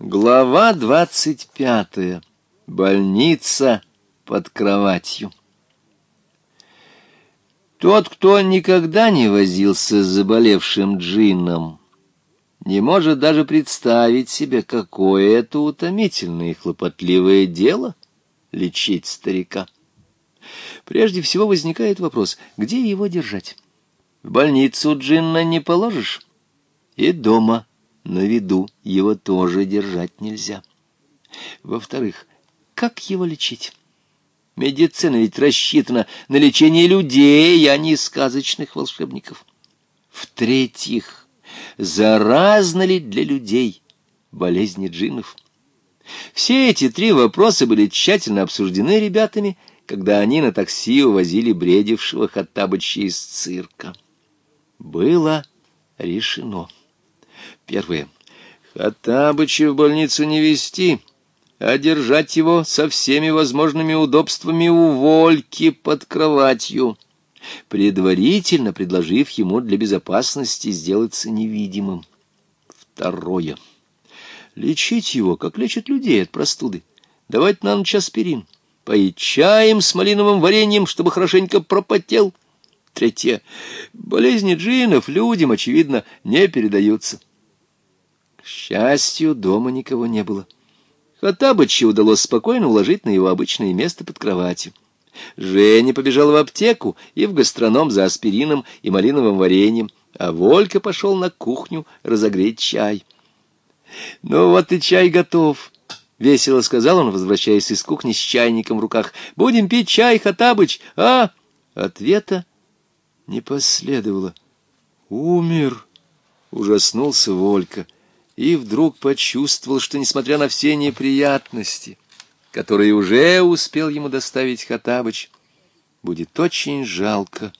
Глава двадцать пятая. Больница под кроватью. Тот, кто никогда не возился с заболевшим джинном, не может даже представить себе, какое это утомительное и хлопотливое дело — лечить старика. Прежде всего возникает вопрос, где его держать? В больницу джинна не положишь и дома — на виду его тоже держать нельзя. Во-вторых, как его лечить? Медицина ведь рассчитана на лечение людей, а не сказочных волшебников. В-третьих, заразна ли для людей болезни джиннов? Все эти три вопроса были тщательно обсуждены ребятами, когда они на такси увозили бредившего Хаттабыча из цирка. Было решено. Первое. Хаттабыча в больницу не вести, а держать его со всеми возможными удобствами у Вольки под кроватью, предварительно предложив ему для безопасности сделаться невидимым. Второе. Лечить его, как лечат людей от простуды. Давать на ночь аспирин. Поить чаем с малиновым вареньем, чтобы хорошенько пропотел. Третье. Болезни джинов людям, очевидно, не передаются. К счастью, дома никого не было. Хаттабыча удалось спокойно уложить на его обычное место под кроватью. Женя побежал в аптеку и в гастроном за аспирином и малиновым вареньем, а Волька пошел на кухню разогреть чай. «Ну вот и чай готов», — весело сказал он, возвращаясь из кухни с чайником в руках. «Будем пить чай, Хатабыч, а?» Ответа не последовало. «Умер», — ужаснулся Волька и вдруг почувствовал, что, несмотря на все неприятности, которые уже успел ему доставить Хатабыч, будет очень жалко,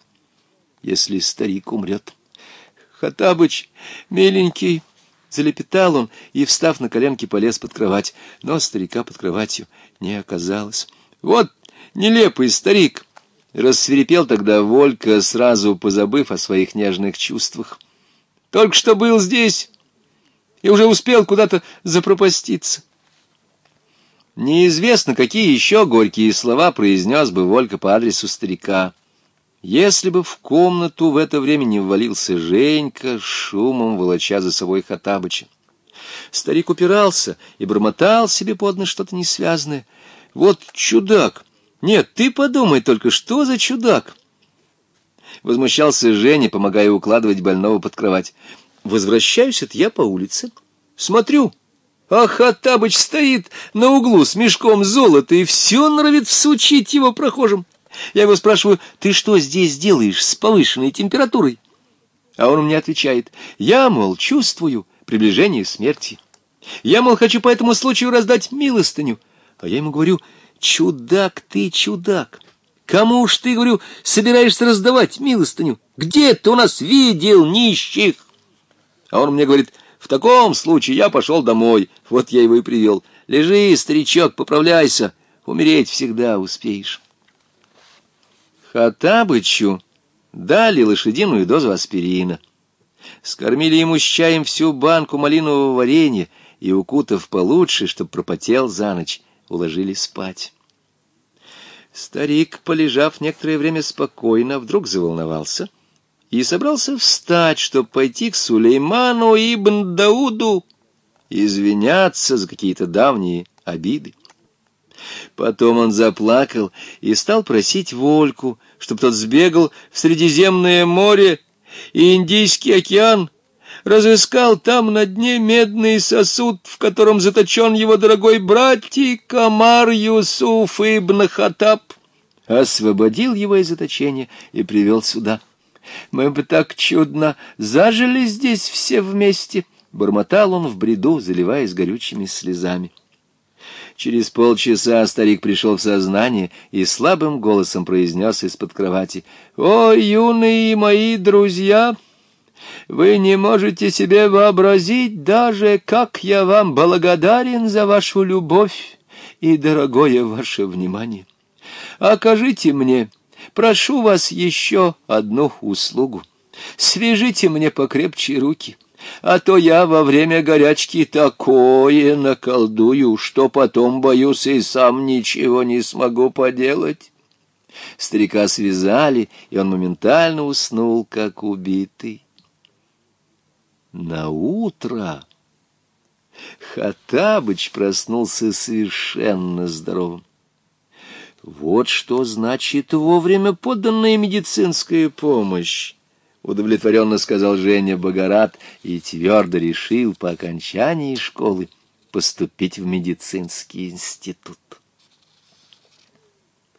если старик умрет. «Хатабыч, миленький!» Залепетал он и, встав на коленки, полез под кровать, но старика под кроватью не оказалось. «Вот нелепый старик!» Рассверепел тогда Волька, сразу позабыв о своих нежных чувствах. «Только что был здесь, и уже успел куда-то запропаститься. Неизвестно, какие еще горькие слова произнес бы Волька по адресу старика. Если бы в комнату в это время не ввалился Женька, шумом волоча за собой Хатабыча. Старик упирался и бормотал себе под нос что-то несвязное. «Вот чудак! Нет, ты подумай только, что за чудак!» Возмущался Женя, помогая укладывать больного под кровать. Возвращаюсь это я по улице. Смотрю, а Хаттабыч стоит на углу с мешком золота, и все норовит всучить его прохожим. Я его спрашиваю, ты что здесь делаешь с повышенной температурой? А он мне отвечает, я, мол, чувствую приближение смерти. Я, мол, хочу по этому случаю раздать милостыню. А я ему говорю, чудак ты, чудак. Кому уж ты, говорю, собираешься раздавать милостыню? Где ты у нас видел нищих? А он мне говорит, в таком случае я пошел домой. Вот я его и привел. Лежи, старичок, поправляйся. Умереть всегда успеешь. Хатабычу дали лошадиную дозу аспирина. Скормили ему с чаем всю банку малинового варенья и, укутав получше, чтоб пропотел за ночь, уложили спать. Старик, полежав некоторое время спокойно, вдруг заволновался и собрался встать, чтобы пойти к Сулейману ибн Дауду извиняться за какие-то давние обиды. Потом он заплакал и стал просить Вольку, чтобы тот сбегал в Средиземное море и Индийский океан, разыскал там на дне медный сосуд, в котором заточен его дорогой братик Амар Юсуф ибн Хаттаб, освободил его из заточения и привел сюда мы бы так чудно зажили здесь все вместе!» Бормотал он в бреду, заливаясь горючими слезами. Через полчаса старик пришел в сознание и слабым голосом произнес из-под кровати. «О, юные мои друзья! Вы не можете себе вообразить даже, как я вам благодарен за вашу любовь и дорогое ваше внимание. Окажите мне...» Прошу вас еще одну услугу. Свяжите мне покрепче руки, а то я во время горячки такое наколдую, что потом боюсь и сам ничего не смогу поделать». Старика связали, и он моментально уснул, как убитый. На утро Хатабыч проснулся совершенно здоровым. Вот что значит вовремя поданная медицинская помощь. — удовлетворенно сказал Женя Богорат и твердо решил по окончании школы поступить в медицинский институт.